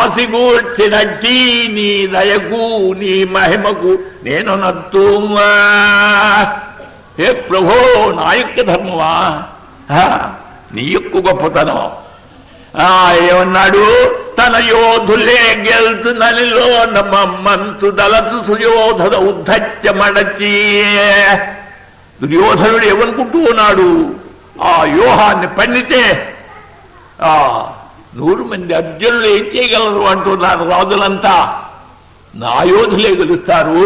వాసిగూడ్చినట్టి నీ దయకు నీ మహిమకు నేను నత్తుమా హే ప్రభో నా యొక్క ధర్మమా నీ యొక్క గొప్పతనం. ఆ, ఏమన్నాడు? తన యోధులే గెలుతు నలిలో నమ్మంతు దళతు సుయోధన ఉద్ధత్య మడచి దుర్యోధనుడు ఏమనుకుంటూ ఉన్నాడు? ఆ వ్యూహాన్ని పండితే ఆ నూరు మంది అర్జునులు ఏం చేయగలరు అంటున్నారు రాజులంతా? నా యోధులే గెలుస్తారు.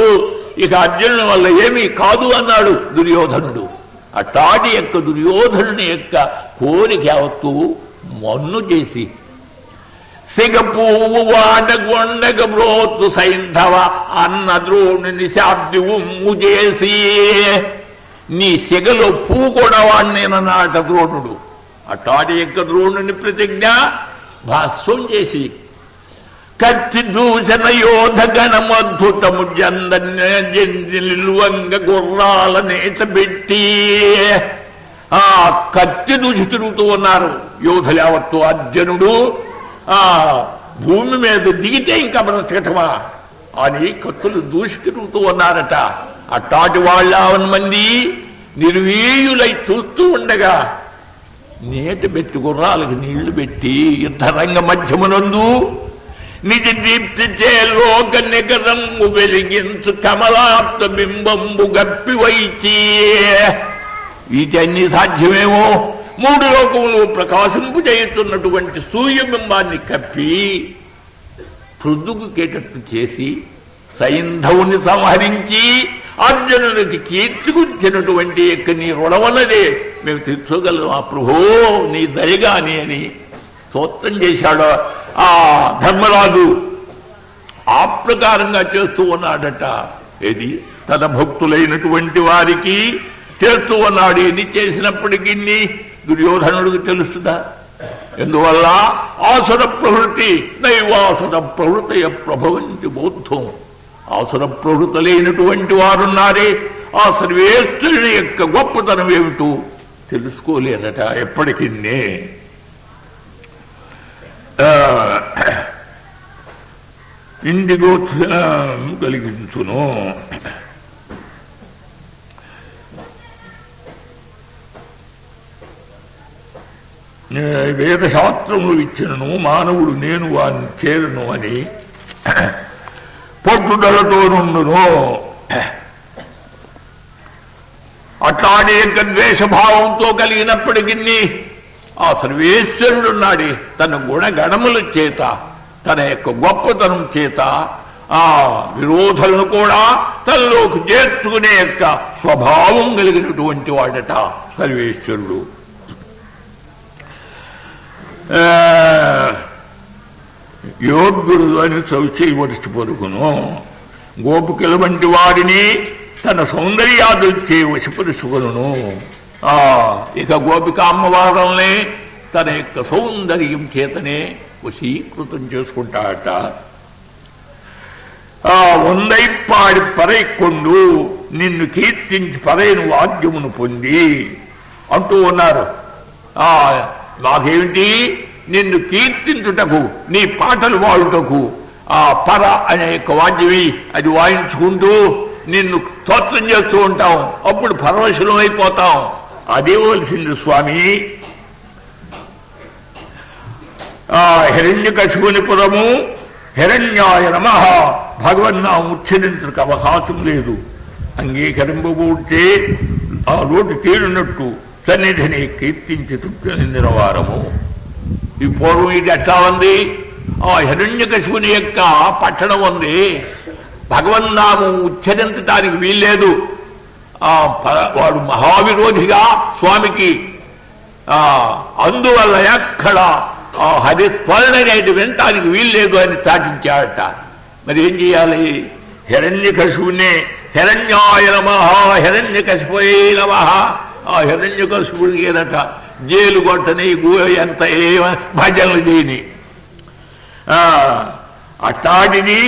ఇక అర్జునుల వల్ల ఏమీ కాదు అన్నాడు దుర్యోధనుడు. అట్టాటి యొక్క దుర్యోధనుని యొక్క కోరిక యావత్తు మన్ను చేసి సిగపూవు వాడగొండగ బ్రోతు సైంధవ అన్న ద్రోణుని శాబ్ది ఉమ్ము చేసి నీ సిగలో పువ్వు కూడా వాడినేనన్నాట ద్రోణుడు. అట్టాటి యొక్క ద్రోణుని ప్రతిజ్ఞ భాష్యం చేసి కత్తి దూచన యోధ గణమద్భుతము జందన్యలువంగ గుర్రాల నేతబెట్టి ఆ కత్తి దూచి తిరుగుతూ ఉన్నారు. యోధులు యావత్తు అర్జునుడు. ఆ భూమి మీద దిగితే ఇంకా బ్రతకటమా? అని కత్తులు దూసి తిరుగుతూ ఉన్నారట. అట్టాటి వాళ్ళ మంది నిర్వీయులై చూస్తూ ఉండగా నేటి పెట్టి గుర్రాలకు నీళ్ళు పెట్టి యుద్ధరంగ మధ్యమునందు నిజ దీప్తి లోక నిగరంగు వెలిగించు కమలాప్త బింబంబు గప్పి వైచి. అన్ని సాధ్యమేమో మూడు లోకములు ప్రకాశింపు చేస్తున్నటువంటి సూర్యబింబాన్ని కప్పి పృథుగుకేటట్టు చేసి సైంధవుని సంహరించి అర్జునునికి కీర్తిగుచ్చినటువంటి యొక్క నీ రుణమన్నదే మేము తీర్చగలం ఆ ప్రభో నీ దయగాని అని స్తోత్రం చేశాడు. ఆ ధర్మరాజు ఆ ప్రకారంగా చేస్తూ ఉన్నాడట. ఏది? తన భక్తులైనటువంటి వారికి చేస్తూ ఉన్నాడు. ఎన్ని చేసినప్పటికీ దుర్యోధనుడికి తెలుస్తుందా? ఎందువల్ల? ఆసుర ప్రవృత్తి నైవాసుర ప్రవృతయ ప్రభవంతి బోద్ధం. ఆసుర ప్రవృతలైనటువంటి వారున్నారే. ఆ సర్వేశ్వరుని యొక్క గొప్పతనం ఏమిటో తెలుసుకోలేదట ఎప్పటికీ ఇండిగో కలిగించును. వేదశాస్త్రములు ఇచ్చినను మానవుడు నేను వారిని చేరను అని. పట్టుదలతో నుండును. అట్లాడే ద్వేషభావంతో కలిగినప్పటికీ ఆ సర్వేశ్వరుడున్నాడే. తన గుణగణముల చేత తన యొక్క గొప్పతనం చేత ఆ విరోధులను కూడా తనలోకి చేర్చుకునే యొక్క స్వభావం కలిగినటువంటి వాడట సర్వేశ్వరుడు. ఆ, యోగ్యుడు అని చవిచేయవలసి పలుకును గోపికల వంటి వాడిని తన సౌందర్యాదులు చేయవలసి పరుచుకును ఆ ఇక గోపిక అమ్మవారల్ని తన యొక్క సౌందర్యం చేతనే వశీకృతం చేసుకుంటాడట. ఆ వందై పాడి పరైకొండు నిన్ను కీర్తించి పరైన వాద్యమును పొంది అంటూ ఉన్నారు. ఆ మాకేమిటి నిన్ను కీర్తించుటకు నీ పాటలు వాడుటకు ఆ పర అనే యొక్క వాద్యమి అది వాయించుకుంటూ నిన్ను స్తోత్రం చేస్తూ ఉంటాం. అప్పుడు పరవశులం అయిపోతాం. అదేవలసింది స్వామి. ఆ హిరణ్య పురము హిరణ్యాయ నమ. నా ఉచ్చరించడానికి అవకాశం లేదు. అంగీకరింపబూడితే ఆ రోడ్డు తీరినట్టు సన్నిధిని కీర్తించి తృప్తి నిందిన వారము. ఈ పూర్వం ఇది ఎట్లా ఉంది? ఆ హిరణ్యకశిపుని యొక్క పట్టణం ఉంది. భగవన్నామం ఉచ్చరించడానికి వీల్లేదు. ఆ వాడు మహావిరోధిగా స్వామికి ఆ అందువల్ల ఎక్కడ ఆ హరిస్మరణ అనేది వినటానికి వీల్లేదు అని చాటించాడట మరి ఏం చేయాలి? హిరణ్యకశువునే హిరణ్యాయ నమ హిరణ్యకశిపోయే నమ ఆ హిరణ్యకశువుడికి ఏదట? జైలు కొట్టని ఎంత ఏమ భజనలు చేయని ఆ, అట్టాడిది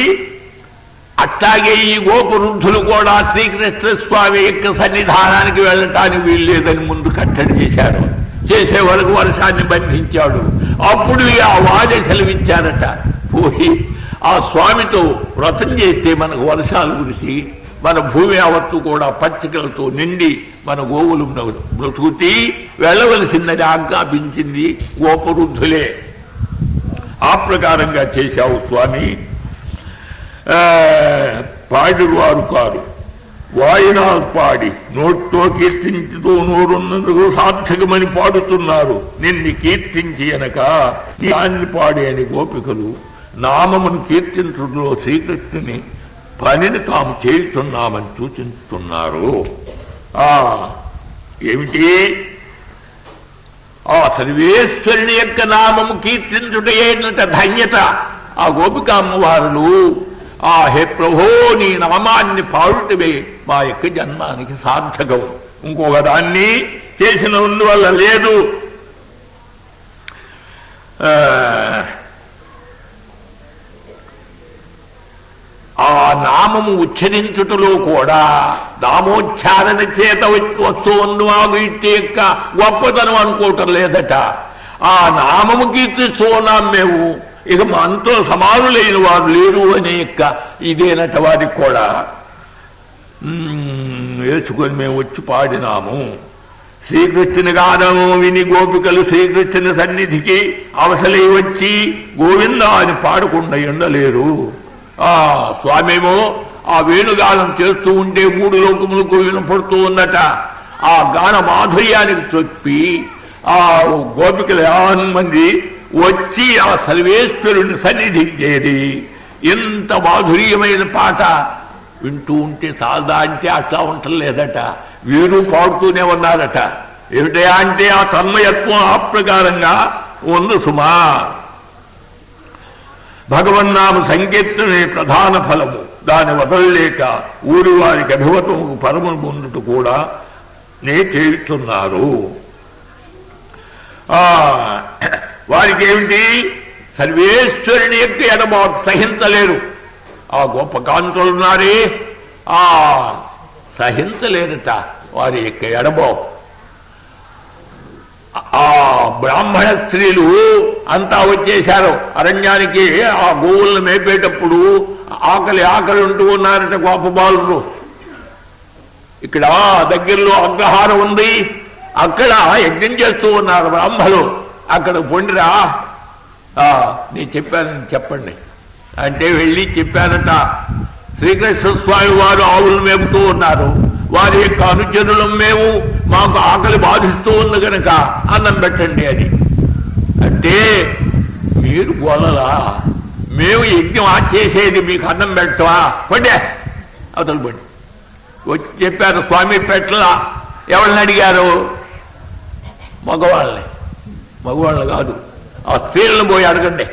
అట్లాగే ఈ గోపురుద్ధులు కూడా శ్రీకృష్ణ స్వామి యొక్క సన్నిధానానికి వెళ్ళటానికి వీల్లేదని ముందు కట్టడి చేశారు. చేసే వరకు వర్షాన్ని బంధించాడు. అప్పుడు ఆ వాజ సెలవిచ్చారట. పోయి ఆ స్వామితో వ్రతం చేస్తే మనకు వర్షాలు కురిసి మన భూమి అవత్తు కూడా పచ్చికలతో నిండి మన గోవులు బ్రతుకుతి వెళ్ళవలసిందని ఆజ్ఞాపించింది గోపరుద్ధులే. ఆ ప్రకారంగా చేశావు స్వామి. పాడిరువారు పాడిరు వారు కారు వాయినాలు పాడి నోట్తో కీర్తించుతూ నోరున్నందుకు సార్థకమని పాడుతున్నారు. నిన్ను కీర్తించి అనక దాన్ని పాడి అని గోపికలు నామమును కీర్తించడంలో శ్రీకృష్ణుని పనిని తాము చేస్తున్నామని సూచిస్తున్నారు. ఏమిటి? సర్వేశ్వరుని యొక్క నామము కీర్తించుటేనట ధన్యత. ఆ గోపిక అమ్మవారులు ఆ హే ప్రభో నీ నామాన్ని పాడుటవే మా యొక్క జన్మానికి సార్థకం. ఇంకొక దాన్ని చేసిన వల్ల లేదు ఆ, ఆ నామము ఉచ్చరించుటలో కూడా నామోచ్చారణ చేత వస్తూ ఉన్నవాగు ఇట్టి యొక్క గొప్పతనం అనుకోవటం లేదట. ఆ నామము కీర్తిస్తూ ఉన్నాం మేము. ఇక మనతో సమానులైన వారు లేరు అనే యొక్క ఇదేనట వారికి కూడా. వేసుకొని మేము వచ్చి పాడినాము. శ్రీకృష్ణుని గానము విని గోపికలు శ్రీకృష్ణుని సన్నిధికి అవసలై వచ్చి గోవింద అని పాడకుండా ఉండలేరు ఆ స్వామేమో ఆ వేణుగానం చేస్తూ ఉంటే మూడు లోకములకు వినపడుతూ ఉందట. ఆ గాన మాధుర్యానికి చెప్పి ఆ గోపికలు యావన్ మంది వచ్చి ఆ సర్వేశ్వరుని సన్నిధించేది ఎంత మాధుర్యమైన పాట వింటూ ఉంటే సాదా అంటే అట్లా ఉండలేదట వీరు పాడుతూనే ఉన్నారట. ఏమిటయా అంటే ఆ తన్మయత్వం ఆ ప్రకారంగా ఉంది సుమా. భగవన్నామ సంకీర్తనే ప్రధాన ఫలము. దాని వదలలేక ఊరి వారికి అభివతముకు పరమును పొందుట కూడా నే చేస్తున్నారు ఆ వారికి ఏమిటి? సర్వేశ్వరుని యొక్క ఎడబాటు సహించలేరు. ఆ గొప్ప కాంతులు ఉన్నారే ఆ సహించలేరట వారి యొక్క ఎడబాటు ఆ బ్రాహ్మణ స్త్రీలు అంతా వచ్చేశారు. అరణ్యానికి ఆ గోవులను మేపేటప్పుడు ఆకలి ఆకలి ఉంటూ ఉన్నారట గోప ఇక్కడ దగ్గరలో అగ్రహారం ఉంది. అక్కడ యజ్ఞం చేస్తూ ఉన్నారు బ్రాహ్మలు. అక్కడ పొండిరా. ఆ, నేను చెప్పానని చెప్పండి. అంటే వెళ్ళి చెప్పానట. శ్రీకృష్ణ స్వామి వారు ఆవులు మేపుతూ ఉన్నారు. వారి యొక్క అనుచరులం మేము మాకు ఆకలి బాధిస్తూ ఉంది కనుక అన్నం పెట్టండి అని. అంటే మీరు గొలలా మేము యజ్ఞం ఆ చేసేది మీకు అన్నం పెట్టవా పండే. అవతల పండి. వచ్చి చెప్పారు స్వామి పెట్టలా? ఎవరిని అడిగారు? మగవాళ్ళని. మగవాళ్ళు కాదు. ఆ స్త్రీలను పోయి అడగండి.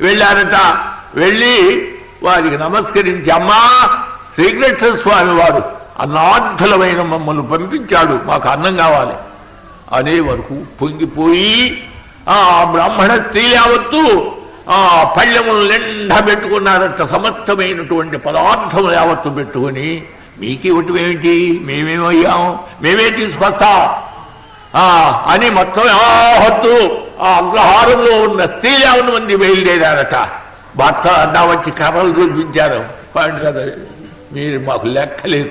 వెళ్ళారట. వెళ్ళి వారికి నమస్కరించి అమ్మా శ్రీకృష్ణ స్వామి వారు అన్నార్థులమైన మమ్మల్ని పంపించాడు మాకు అన్నం కావాలి. అనే వరకు పొంగిపోయి ఆ బ్రాహ్మణ స్త్రీ యావత్తు ఆ పళ్ళెములు నిండా పెట్టుకున్నారట సమస్తమైనటువంటి పదార్థములు యావత్తు పెట్టుకొని మీకు ఇవ్వటమేమిటి మేమేమయ్యాము మేమే తీసుకొస్తాం. అని మొత్తం యావత్తు ఆ అగ్రహారంలో ఉన్న స్త్రీలు మంది బయలుదేరారట. భర్త అన్నా వచ్చి కర్రలు చూపించారు కదా మీరు మాకు లెక్కలేదు.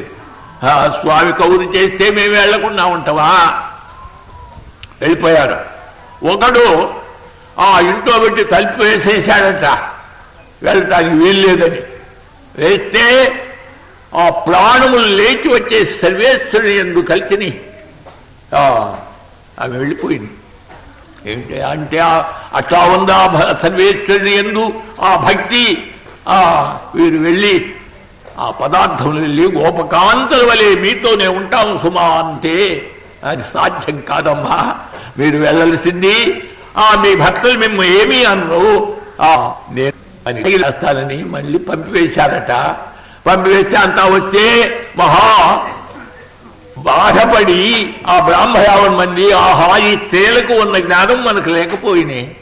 స్వామి కౌరు చేస్తే మేము వెళ్ళకుండా ఉంటామా? వెళ్ళిపోయారు ఒకడు ఆ ఇంట్లో పెట్టి తలుపు వేసేసాడట. వెళ్ళటానికి వీల్లేదని. వేస్తే ఆ ప్రాణములు లేచి వచ్చే సర్వేశ్వరుని ఎందుకు కలిసిని. ఆమె వెళ్ళిపోయింది. ఏంటి అంటే అట్లా ఉందా భ- సర్వేశ్వరుని ఎందు ఆ భక్తి? ఆ వీరు వెళ్ళి ఆ పదార్థములు వెళ్ళి గోపకాంతల వలె మీతోనే ఉంటాం సుమా అంతే అది సాధ్యం కాదమ్మా. మీరు వెళ్ళాల్సింది ఆ మీ భక్తులు మేము ఏమీ అన్నారు ఆ నేను అని వేస్తానని మళ్ళీ పంపివేశారట. పంపివేస్తే అంతా వచ్చే మహా బాధపడి ఆ బ్రాహ్మయావన్ మంది ఆహా ఈ స్త్రీలకు ఉన్న జ్ఞానం మనకు లేకపోయినాయి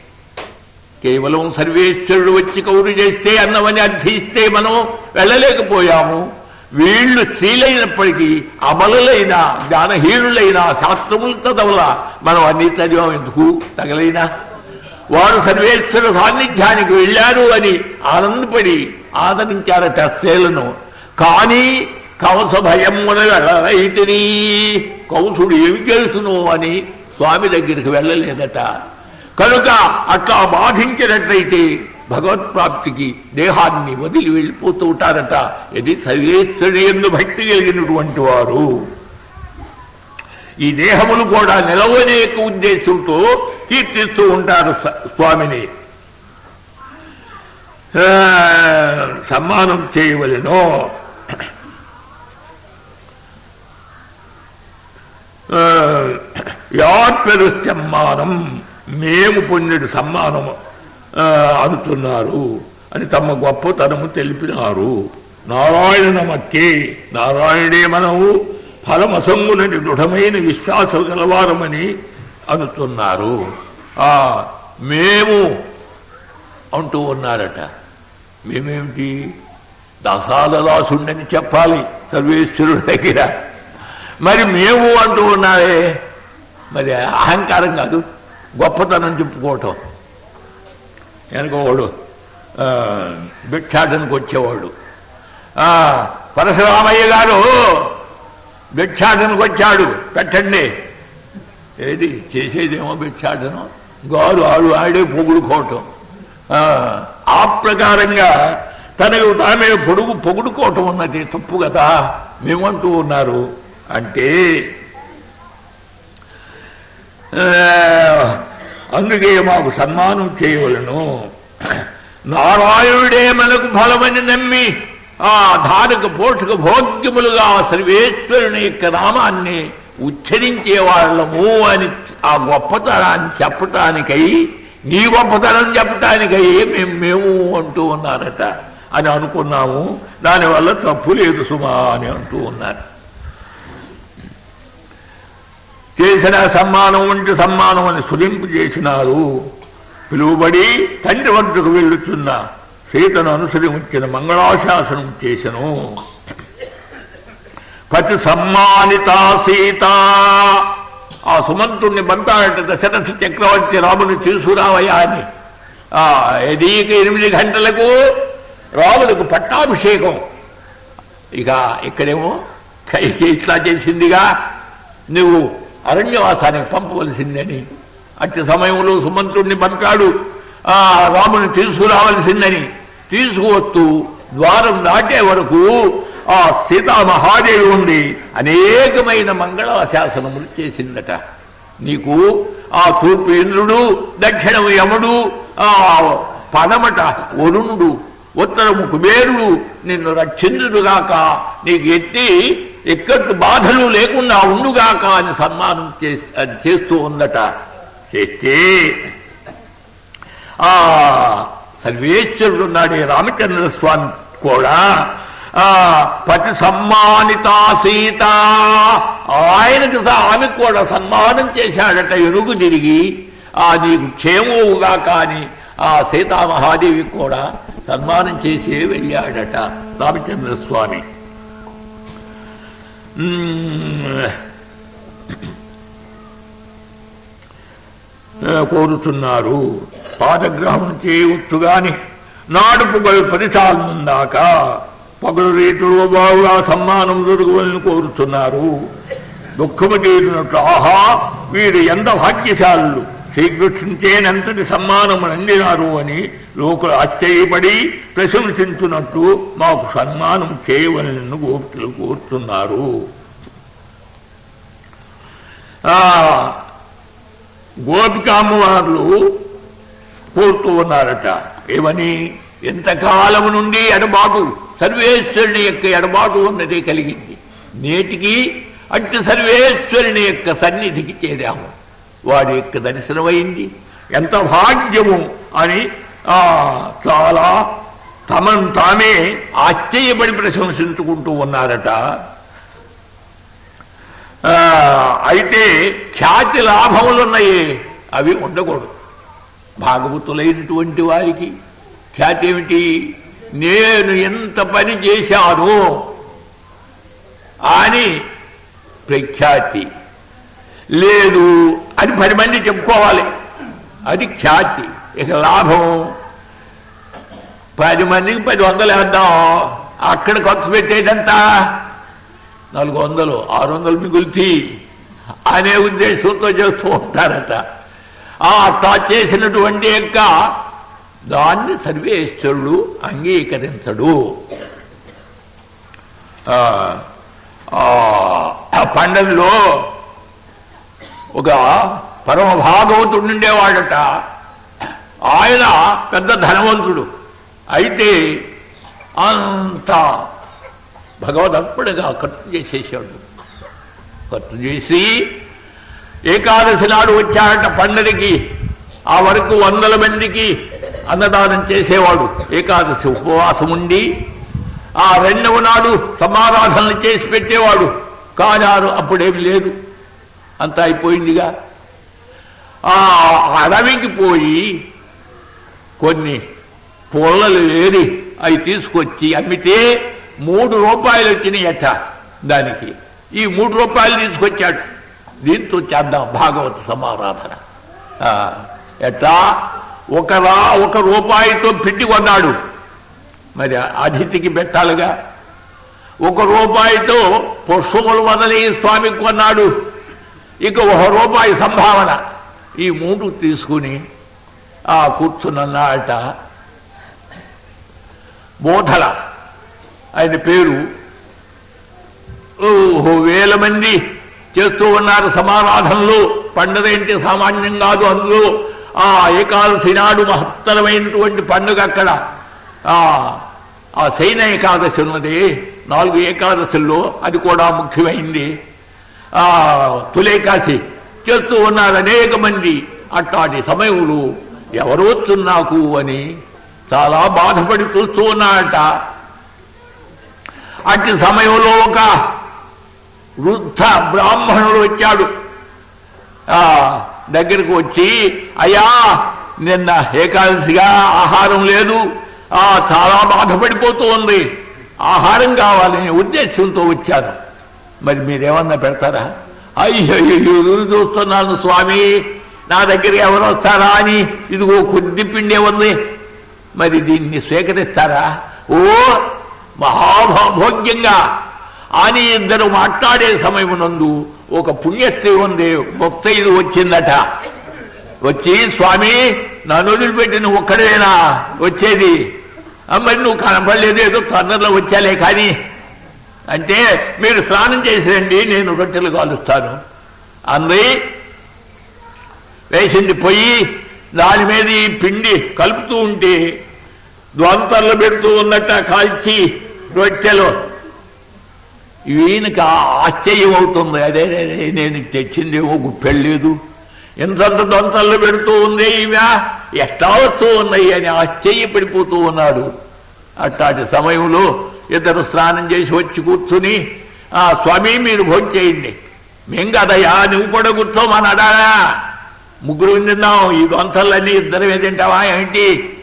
కేవలం సర్వేశ్వరుడు వచ్చి కౌరు చేస్తే అన్నవని అర్థిస్తే మనం వెళ్ళలేకపోయాము. వీళ్ళు స్త్రీలైనప్పటికీ అమలులైన జ్ఞానహీనులైన శాస్త్రములు చదవల. మనం అన్ని చదివాం ఎందుకు? తగలైనా? వారు సర్వేశ్వర సాన్నిధ్యానికి వెళ్ళారు అని ఆనందపడి ఆదరించారట స్త్రీలను. కానీ కవస భయమున వెళ్ళరైతిని కౌసుడు ఏమి చేస్తును అని స్వామి దగ్గరికి వెళ్ళలేదట. కనుక అట్లా బాధించినట్లయితే భగవత్ప్రాప్తికి దేహాన్ని వదిలి వెళ్ళిపోతూ ఉంటారట ఇది సర్వేశ్వరి ఎందు భక్తి కలిగినటువంటి వారు. ఈ దేహములు కూడా నిలవనే ఉద్దేశంతో కీర్తిస్తూ ఉంటారు స్వామిని. సమ్మానం చేయవలెనో ఆ, యాత్మరు సమ్మానం మేము పొందిన సమ్మానము అనుతున్నారు అని తమ గొప్పతనము తెలిపినారు. నారాయణ నమక్కే నారాయణే మనము ఫలమసంగునని దృఢమైన విశ్వాసం గలవారమని అనుతున్నారు. ఆ మేము అంటూ ఉన్నారట. మేమేమిటి? దశాలదాసుండని చెప్పాలి సర్వేశ్వరుడు దగ్గర. మరి మేము అంటూ ఉన్నారే మరి అహంకారం కాదు గొప్పతనం చెప్పుకోవటం. వెనకవాడు భిక్షాటనకు వచ్చేవాడు. పరశురామయ్య గారు భిక్షాటనకు వచ్చాడు పెట్టండి. ఏది చేసేదేమో భిక్షాటనం. గారు ఆడు ఆడే పొగుడుకోవటం. ఆ, ఆ ప్రకారంగా తనకు తామే పొడుగు పొగుడుకోవటం ఉన్నది తప్పు కదా? మేమంటూ ఉన్నారు. అంటే అందుకే మాకు సన్మానం చేయవలను. నారాయణుడే మనకు ఫలమని నమ్మి ఆ ధారక పోషక భోగ్యములుగా సర్వేశ్వరుని యొక్క నామాన్ని ఉచ్చరించే వాళ్ళము అని ఆ గొప్పతనాన్ని చెప్పటానికై నీ గొప్పతనం చెప్పటానికై మేము మేము అంటూ ఉన్నారట అని అనుకున్నాము. దానివల్ల తప్పు లేదు సుమా అని అంటూ ఉన్నారు. చేసిన సమ్మానం వంటి సమ్మానం అని సురింపు చేసినారు. పిలువబడి తండ్రి వద్దకు వెళ్ళుచున్న సీతను అనుసరించిన మంగళాశాసనం చేశను పతి సమ్మానిత సీత. ఆ సుమంతుణ్ణి పంపాడట దశరథ చక్రవర్తి రాముని తీసుకురావయ్యా అని. ఆ ఎదీక ఎనిమిది గంటలకు రాములకు పట్టాభిషేకం. ఇక ఇక్కడేమో ఇట్లా చేసిందిగా నువ్వు అరణ్యవాసానికి పంపవలసిందని. అట్టి సమయంలో సుమంతుణ్ణి పంపాడు ఆ రాముని తీసుకురావలసిందని. తీసుకువస్తూ ద్వారం దాటే వరకు ఆ సీతామహాదేవి ఉండి అనేకమైన మంగళాశాసనములు చేసిందట. నీకు ఆ తూర్పు ఇంద్రుడు దక్షిణము యముడు ఆ పడమట వరుణుడు ఉత్తరము కుబేరుడు నిన్ను రక్షించుడుగాక నీకు ఎత్తి ఎక్కట్టు బాధలు లేకుండా ఉండుగాక అని సన్మానం చేస్- అది చేస్తూ ఉందట చేస్తే ఆ సర్వేశ్వరుడు ఉన్నాడు రామచంద్ర స్వామి కూడా ఆ పతి సమ్మానిత సీత. ఆయనకి ఆమె కూడా సన్మానం చేశాడట. ఎరుగు తిరిగి ఆ నీకు క్షేమవుగా కాని ఆ సీతామహాదేవి కూడా సన్మానం చేసే వెళ్ళాడట రామచంద్ర స్వామి. కోరుతున్నారు. పాదగ్రహం చేయవచ్చుగాని నాడు పొగలు పరిచాలనుందాక పగలు రీతిలో బాగుగా సమ్మానం దొరకవలని కోరుతున్నారు. దుఃఖము చేసినట్లు ఆహా వీరు ఎంత భాగ్యశాలు శ్రీకృష్ణుచేనంతటి సమ్మానము అందినారు అని లోకులు ఆశ్చర్యపడి ప్రశంసించున్నట్టు మాకు సన్మానం చేయవలని గోప్తులు కోరుతున్నారు. ఆ గోపికామ్మవార్లు కోరుతూ ఉన్నారట. ఏమని? ఎంతకాలం నుండి ఎడబాటు సర్వేశ్వరుని యొక్క ఎడబాటు ఉన్నది కలిగింది. నేటికి అట్టి సర్వేశ్వరుని యొక్క సన్నిధికి చేరాము. వాడి యొక్క దర్శనమైంది. ఎంత భాగ్యము అని చాలా తమను తామే ఆశ్చర్యపడి ప్రశంసించుకుంటూ ఉన్నారట. అయితే ఖ్యాతి లాభములున్నాయి అవి ఉండకూడదు. భాగవతులైనటువంటి వారికి ఖ్యాతి ఏమిటి? నేను ఎంత పని చేశాను అని ప్రఖ్యాతి. లేదు అని పది మంది చెప్పుకోవాలి. అది ఖ్యాతి. ఇక లాభం. పది మందికి పది వందలు వేద్దాం అక్కడ ఖర్చు పెట్టేదంతా? నాలుగు వందలు ఆరు వందలు మిగులుతీ. అనే ఉద్దేశంతో చేస్తూ ఉంటారట. ఆ అట్లా చేసినటువంటి యొక్క దాన్ని సర్వేశ్వరుడు అంగీకరించడు. ఆ, ఆ పండగలో ఒక పరమ భాగవతుడు ఉండేవాడట. ఆయన పెద్ద ధనవంతుడు. అయితే అంత భగవదర్పణగా ఖర్చు చేసేసాడు ఖర్చు చేసి ఏకాదశి నాడు వచ్చాడట పండగకి ఆ వరకు వందల మందికి అన్నదానం చేసేవాడు. ఏకాదశి ఉపవాసం ఉండి ఆ రెండవ నాడు సమారాధనలు చేసి పెట్టేవాడు. కానారు అప్పుడేమి లేదు. అంతా అయిపోయిందిగా. ఆ అడవికి పోయి కొన్ని పొల్లలు ఏరి అవి తీసుకొచ్చి అమ్మితే మూడు రూపాయలు వచ్చినాయట దానికి. ఈ మూడు రూపాయలు తీసుకొచ్చాడు. దీంతో చేద్దాం భాగవత సమారాధన. ఎట్లా? ఒక రా ఒక రూపాయితో పిండి కొన్నాడు. మరి అతిథికి పెట్టాలిగా. ఒక రూపాయితో పుష్పములు వదలి స్వామికి కొన్నాడు. ఇక ఒక రూపాయి సంభావన. ఈ మూడు తీసుకుని ఆ కూర్చున్నట బోధల. ఆయన పేరు ఓహో వేల మంది చేస్తూ ఉన్నారు సమారాధనలు. పండుగ సామాన్యం కాదు అందులో. ఆ ఏకాదశి నాడు మహత్తరమైనటువంటి పండుగ అక్కడ. ఆ ఆ శైన ఏకాదశి ఉన్నది. నాలుగు ఏకాదశుల్లో అది కూడా ముఖ్యమైంది. ఆ తులేకాశి చేస్తూ ఉన్నారు అనేక మంది. అట్లాంటి సమయంలో ఎవరొచ్చు నాకు అని చాలా బాధపడి చూస్తూ ఉన్నాడట. అట్టి సమయంలో ఒక వృద్ధ బ్రాహ్మణుడు వచ్చాడు. ఆ దగ్గరకు వచ్చి అయ్యా నిన్న ఏకాదశిగా ఆహారం లేదు. ఆ చాలా బాధపడిపోతూ ఉంది. ఆహారం కావాలనే ఉద్దేశంతో వచ్చాను. మరి మీరేమన్నా పెడతారా? అయ్యో ఎదురు చూస్తున్నాను స్వామి. నా దగ్గర ఎవరు వస్తారా అని? ఇదిగో కొద్ది పిండే ఉంది. మరి దీన్ని స్వీకరిస్తారా? ఓ మహాభోగ్యంగా. అని ఇద్దరు మాట్లాడే సమయమునందు ఒక పుణ్యస్త్రీ ఉంది ముక్తైదు వచ్చిందట. వచ్చి స్వామి నన్ను వదిలిపెట్టి నువ్వు ఒక్కడేనా? వచ్చేది. మరి నువ్వు కనపడలేదు ఏదో తొందరలో వచ్చాలే కానీ. అంటే మీరు స్నానం చేసి రండి నేను రొట్టెలు కాలుస్తాను. అంది వేసింది పొయ్యి దాని మీద ఈ పిండి కలుపుతూ ఉంటే ద్వంతర్లు పెడుతూ ఉన్నట్ట కాల్చి రొట్టెలు. ఈయనకి ఆశ్చర్యం అవుతుంది. అదే అదే, నేను తెచ్చిందేమో గుప్పెళ్ళలేదు ఇంతంత దొంతలు పెడుతూ ఉంది ఇవా ఎట్లా వస్తూ ఉన్నాయి అని ఆశ్చర్యపడిపోతూ ఉన్నాడు. అట్లాంటి సమయంలో ఇద్దరు స్నానం చేసి వచ్చి కూర్చుని ఆ స్వామి మీరు భోజనం చేయండి మేం కదయా నువ్వు కూడా కూర్చోమన్నాడా ముగ్గురు తిన్నాం ఈ దొంతలన్నీ ఇద్దరు తింటావా ఏంటి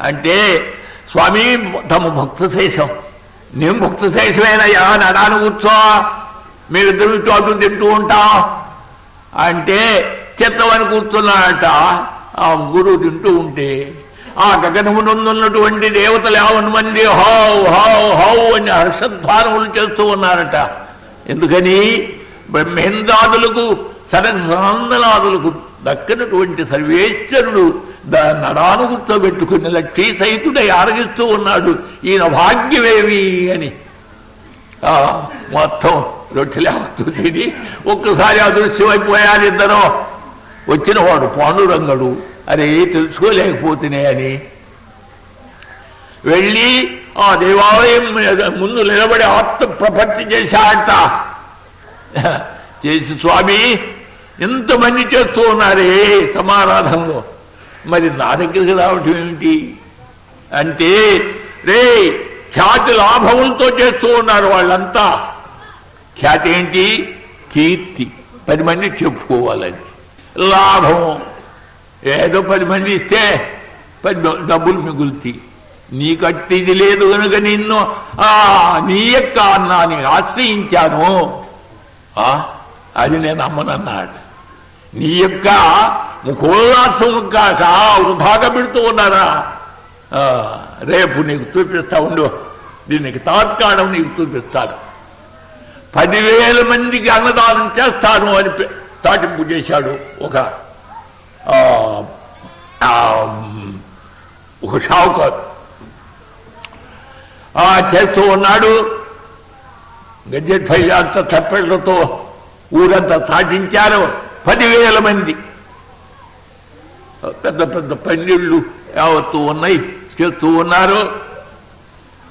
అంటే స్వామి తమ భక్త శేషం. నేను భక్త శేషమేనయ్యా నడాను కూర్చో. మీరిద్దరు చోటు తింటూ ఉంటాం. అంటే చిత్తమని కూర్చున్నాడట ఆ గురువు తింటూ ఉంటే ఆ గగనమునందున్నటువంటి దేవతలు యావన్ మంది హౌ హౌ హౌ అని హర్షధ్వానములు చేస్తూ ఉన్నారట. ఎందుకని? బ్రహ్మేంద్రాదులకు సరసనందనాదులకు దక్కనటువంటి సర్వేశ్వరుడు నడాను గుర్తబెట్టుకుని లక్ష్మీ సహితుడై ఆరగిస్తూ ఉన్నాడు. ఈయన భాగ్యమేమి అని. ఆ, మొత్తం రొట్టెలే తిని ఒక్కసారి అదృశ్యమైపోయారు ఇద్దరు. వచ్చిన వాడు పాండురంగడు. అరే తెలుసుకోలేకపోతున్నాయి అని. వెళ్ళి ఆ దేవాలయం ముందు నిలబడి ఆత్మ ప్రపత్తి చేశాట చేసి స్వామి ఎంతమంది చేస్తూ ఉన్నారే? సమారాధంలో మరి నా దగ్గరికి రావటం ఏమిటి? అంటే రే ఖ్యాతి లాభములతో చేస్తూ ఉన్నారు వాళ్ళంతా. ఖ్యాతి ఏంటి? కీర్తి. పది మంది చెప్పుకోవాలని. లాభం. ఏదో పది మంది ఇస్తే పది డబ్బులు మిగులుతాయి. నీకట్టిది లేదు కనుక నిన్ను ఆ నీ యొక్క అన్నాన్ని ఆశ్రయించాను. ఆ, అది నేను అమ్మనన్నాడు. నీ యొక్క ముఖోల్లాసం కాక బాగా పెడుతూ ఉన్నారా? ఆ, రేపు నీకు చూపిస్తా ఉండు. దీనికి తాత్కాలం నీకు చూపిస్తాను. పదివేల మందికి అన్నదానం చేస్తాను అని తాటింపు చేశాడు ఒక ఆ, ఒక షావుకారు. చేస్తూ ఉన్నాడు. గజెట్ ఫైల్ అంత చప్పెళ్ళతో ఊరంతా సాటించారు పదివేల మంది. పెద్ద పెద్ద పన్నీళ్ళు యావత్తు ఉన్నాయి. చేస్తూ ఉన్నారు.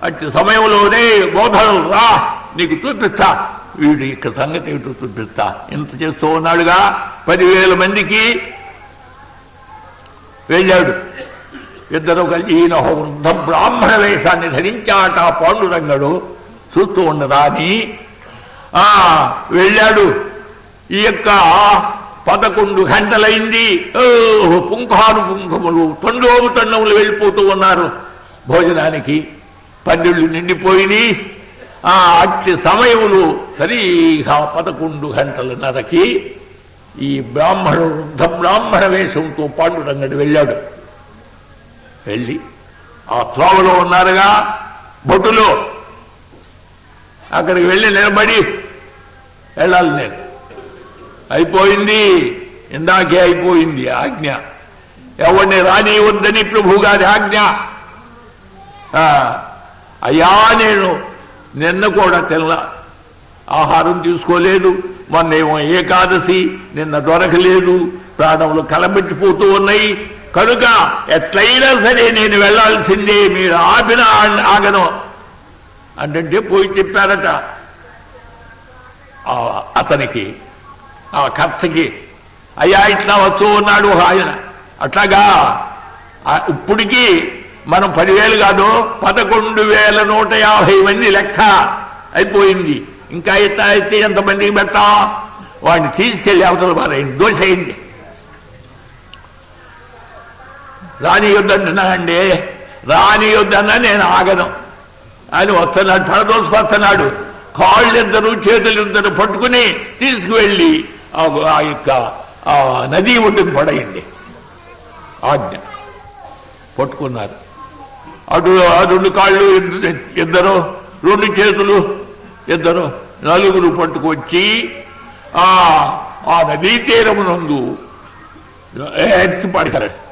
అట్టి సమయంలోనే బోధనలు రా నీకు చూపిస్తా. వీడు ఇక సంగతి ఏమిటో చూపిస్తా. ఇంత చేస్తూ ఉన్నాడుగా. పదివేల మందికి వెళ్ళాడు. ఇద్దరు కలిసి ఈయన వృద్ధ బ్రాహ్మణ వేషాన్ని ధరించాట పాండురంగడు చూస్తూ ఉన్నదా అని ఆ వెళ్ళాడు. ఈ యొక్క పదకొండు గంటలైంది. ఓ పుంఖాను పుంఖములు తండోము తండములు వెళ్ళిపోతూ ఉన్నారు. భోజనానికి పన్నెళ్ళు నిండిపోయినాయి ఆ అట్టి సమయములు సరిగా పదకొండు గంటలన్నరకి ఈ బ్రాహ్మణుడు వృద్ధ బ్రాహ్మణ వేషంతో పాండురంగడు వెళ్ళాడు. వెళ్ళి ఆ త్రోవలో ఉన్నారుగా బొట్టులో. అక్కడికి వెళ్ళి నిలబడి వెళ్ళాలి నేను. అయిపోయింది. ఇందాకే అయిపోయింది ఆజ్ఞ. ఎవరిని రానివద్దని ప్రభు ప్రభుగారి ఆజ్ఞ. ఆ, అయ్యా నేను నిన్న కూడా తెల్ల ఆహారం తీసుకోలేదు. మొన్నేమో ఏకాదశి నిన్న దొరకలేదు. ప్రాణములు కలబెట్టిపోతూ ఉన్నాయి. కనుక ఎట్లయినా సరే నేను వెళ్ళాల్సిందే మీరు ఆపిన ఆగను. అంటే పోయి చెప్పారట. అతనికి ఆ కర్తకి అయ్యా ఇట్లా వస్తూ ఉన్నాడు ఆయన. అట్లాగా ఇప్పటికీ ఇప్పటికి మనం పదివేలు కాదు పదకొండు వేల నూట యాభై మంది లెక్క అయిపోయింది. ఇంకా ఇట్లా అయితే ఎంతమందికి పెడతాం? వాడిని తీసుకెళ్ళి అవతల పారేయండి దోషేయండి. రాని వద్దంటున్నానండి రాని వద్దన్నా నేను ఆగను. అని వస్తున్నాడు పడదోసి వస్తున్నాడు కాళ్ళిద్దరు చేతులిద్దరు పట్టుకుని తీసుకువెళ్ళి ఆ యొక్క ఆ నది ఒడ్డుకు పడయండి. ఆజ్ఞ. పట్టుకున్నారు. అటు ఆ రెండు కాళ్ళు ఇద్దరు రెండు చేతులు ఇద్దరు నలుగురు పట్టుకొచ్చి ఆ ఆ నదీ తీరమునందు ఎత్తి పడతారు